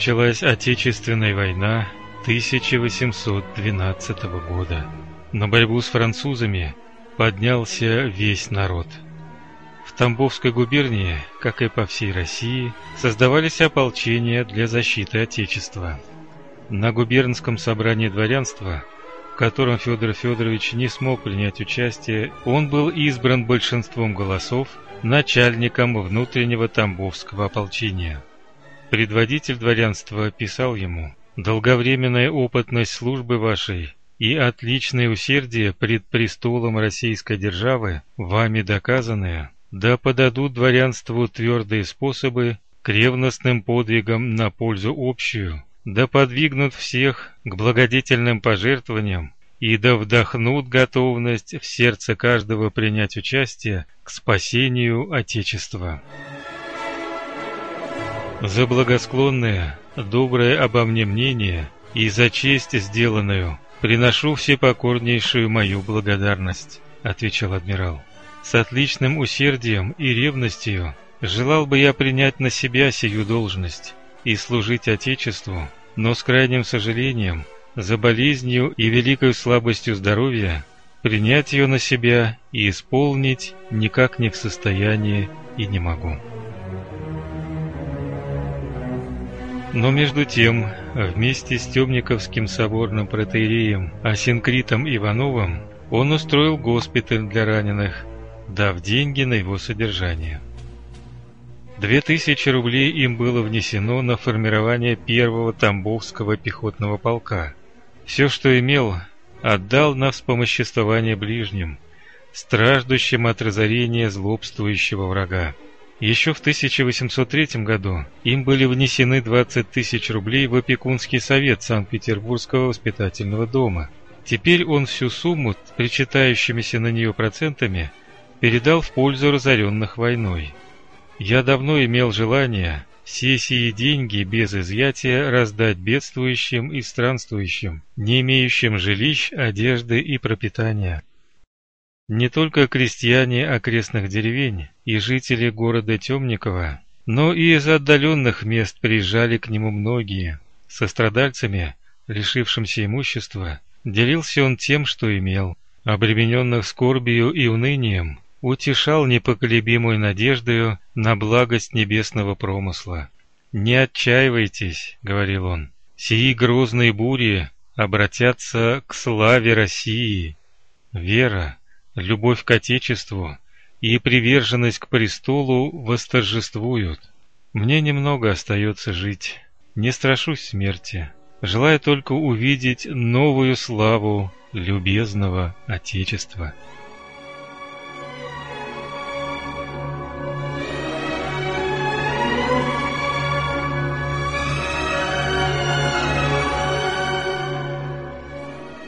началась Отечественная война 1812 года. На борьбу с французами поднялся весь народ. В Тамбовской губернии, как и по всей России, создавались ополчения для защиты Отечества. На губернском собрании дворянства, в котором Федор Федорович не смог принять участие, он был избран большинством голосов начальником внутреннего Тамбовского ополчения. Предводитель дворянства писал ему «Долговременная опытность службы вашей и отличное усердие пред престолом российской державы, вами доказанные, да подадут дворянству твердые способы к ревностным подвигам на пользу общую, да подвигнут всех к благодетельным пожертвованиям и да вдохнут готовность в сердце каждого принять участие к спасению Отечества. За благосклонное, доброе обо мне мнение и за честь сделанную «Приношу всепокорнейшую мою благодарность», — отвечал адмирал. «С отличным усердием и ревностью желал бы я принять на себя сию должность и служить Отечеству, но с крайним сожалением, за болезнью и великой слабостью здоровья, принять ее на себя и исполнить никак не в состоянии и не могу». Но между тем, вместе с Темниковским соборным протеереем Асинкритом Ивановым он устроил госпиталь для раненых, дав деньги на его содержание. Две тысячи рублей им было внесено на формирование первого Тамбовского пехотного полка. Все, что имел, отдал на вспомоществование ближним, страждущим от разорения злобствующего врага. Еще в 1803 году им были внесены 20 тысяч рублей в опекунский совет Санкт-Петербургского воспитательного дома. Теперь он всю сумму, причитающимися на нее процентами, передал в пользу разоренных войной. Я давно имел желание все сии деньги без изъятия раздать бедствующим и странствующим, не имеющим жилищ, одежды и пропитания. Не только крестьяне окрестных деревень и жители города Темникова, но и из отдаленных мест приезжали к нему многие. Со страдальцами, лишившимся имущества, делился он тем, что имел. Обремененных скорбью и унынием, утешал непоколебимой надеждою на благость небесного промысла. «Не отчаивайтесь», — говорил он, — «сии грозные бури обратятся к славе России». Вера, любовь к Отечеству и приверженность к престолу восторжествуют. Мне немного остается жить, не страшусь смерти, желаю только увидеть новую славу любезного Отечества.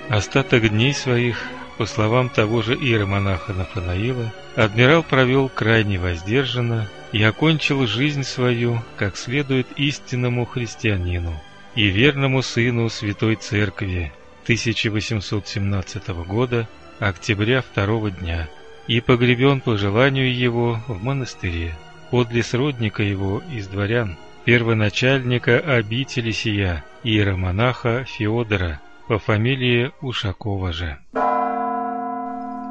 Остаток дней своих по словам того же иеромонаха Нафанаила, адмирал провел крайне воздержанно и окончил жизнь свою, как следует истинному христианину и верному сыну Святой Церкви 1817 года, октября второго дня, и погребен по желанию его в монастыре, подле сродника его из дворян, первоначальника обители сия, иеромонаха Феодора, по фамилии Ушакова же.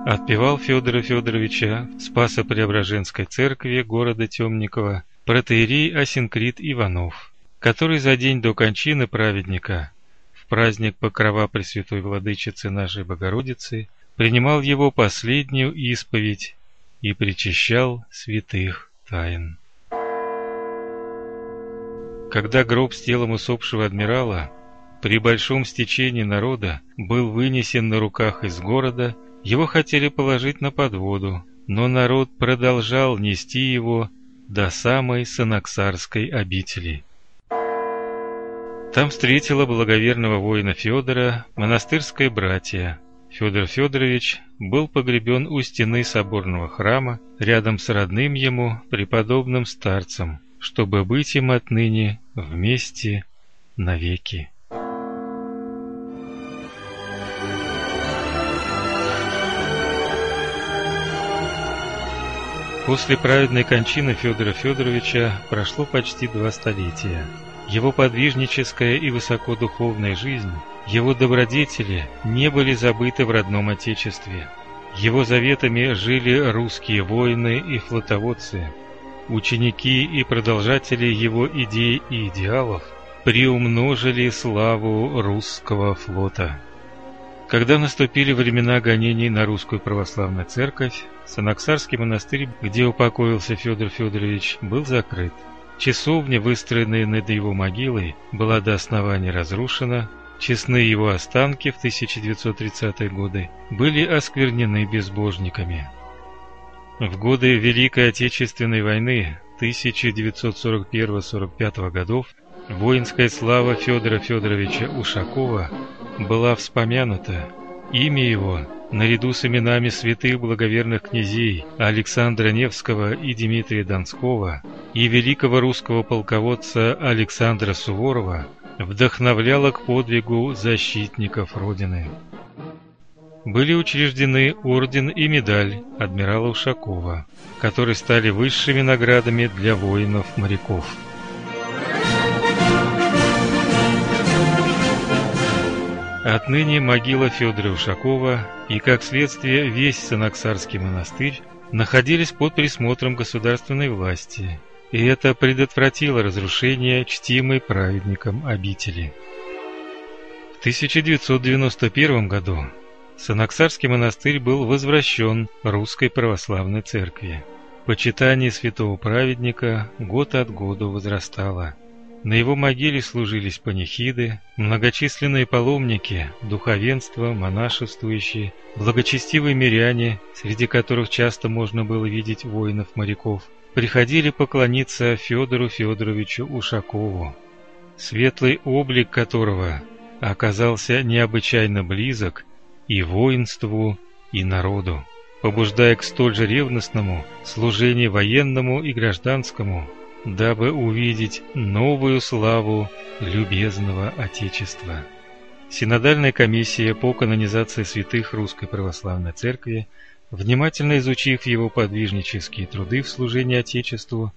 Отпевал Федора Федоровича в Спасо-Преображенской церкви города Темникова протеерей Асинкрит Иванов, который за день до кончины праведника в праздник Покрова Пресвятой Владычицы нашей Богородицы принимал его последнюю исповедь и причащал святых тайн. Когда гроб с телом усопшего адмирала при большом стечении народа был вынесен на руках из города, его хотели положить на подводу, но народ продолжал нести его до самой Санаксарской обители. Там встретила благоверного воина Федора монастырское братья. Федор Федорович был погребен у стены соборного храма рядом с родным ему преподобным старцем, чтобы быть им отныне вместе навеки. После праведной кончины Федора Федоровича прошло почти два столетия. его подвижническая и высокодуховная жизнь, его добродетели не были забыты в родном Отечестве. Его заветами жили русские воины и флотоводцы. Ученики и продолжатели его идей и идеалов приумножили славу русского флота. Когда наступили времена гонений на русскую православную церковь, Санаксарский монастырь, где упокоился Федор Федорович, был закрыт. Часовня, выстроенная над его могилой, была до основания разрушена, честные его останки в 1930-е годы были осквернены безбожниками. В годы Великой Отечественной войны 1941-45 годов воинская слава Федора Федоровича Ушакова была вспомянута. Имя его наряду с именами святых благоверных князей Александра Невского и Дмитрия Донского и великого русского полководца Александра Суворова вдохновляло к подвигу защитников Родины. Были учреждены орден и медаль адмирала Ушакова, которые стали высшими наградами для воинов-моряков. Отныне могила Федора Ушакова и, как следствие, весь Санаксарский монастырь находились под присмотром государственной власти, и это предотвратило разрушение чтимой праведником обители. В 1991 году Санаксарский монастырь был возвращен Русской Православной Церкви. Почитание святого праведника год от года возрастало. На его могиле служились панихиды, многочисленные паломники, духовенство, монашествующие, благочестивые миряне, среди которых часто можно было видеть воинов-моряков, приходили поклониться Федору Федоровичу Ушакову, светлый облик которого оказался необычайно близок и воинству, и народу, побуждая к столь же ревностному служению военному и гражданскому, дабы увидеть новую славу любезного Отечества. Синодальная комиссия по канонизации святых Русской Православной Церкви, внимательно изучив его подвижнические труды в служении Отечеству,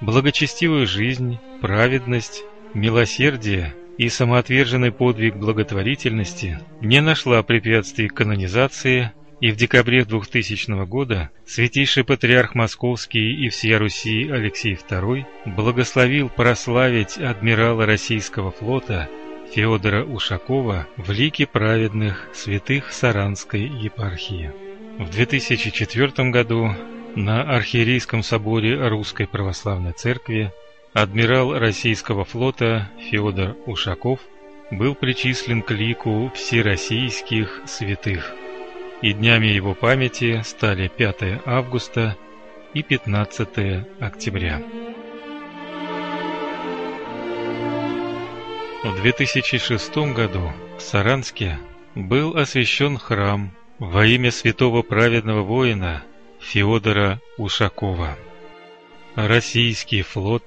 благочестивую жизнь, праведность, милосердие и самоотверженный подвиг благотворительности, не нашла препятствий канонизации и в декабре 2000 года святейший патриарх Московский и всея Руси Алексей II благословил прославить адмирала российского флота Федора Ушакова в лике праведных святых Саранской епархии. В 2004 году на архиерейском соборе Русской Православной Церкви адмирал российского флота Федор Ушаков был причислен к лику всероссийских святых и днями его памяти стали 5 августа и 15 октября. В 2006 году в Саранске был освящен храм во имя святого праведного воина Феодора Ушакова. Российский флот,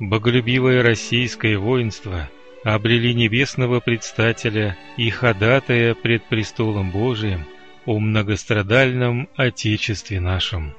боголюбивое российское воинство обрели небесного предстателя и ходатая пред престолом Божиим – о многострадальном Отечестве нашем.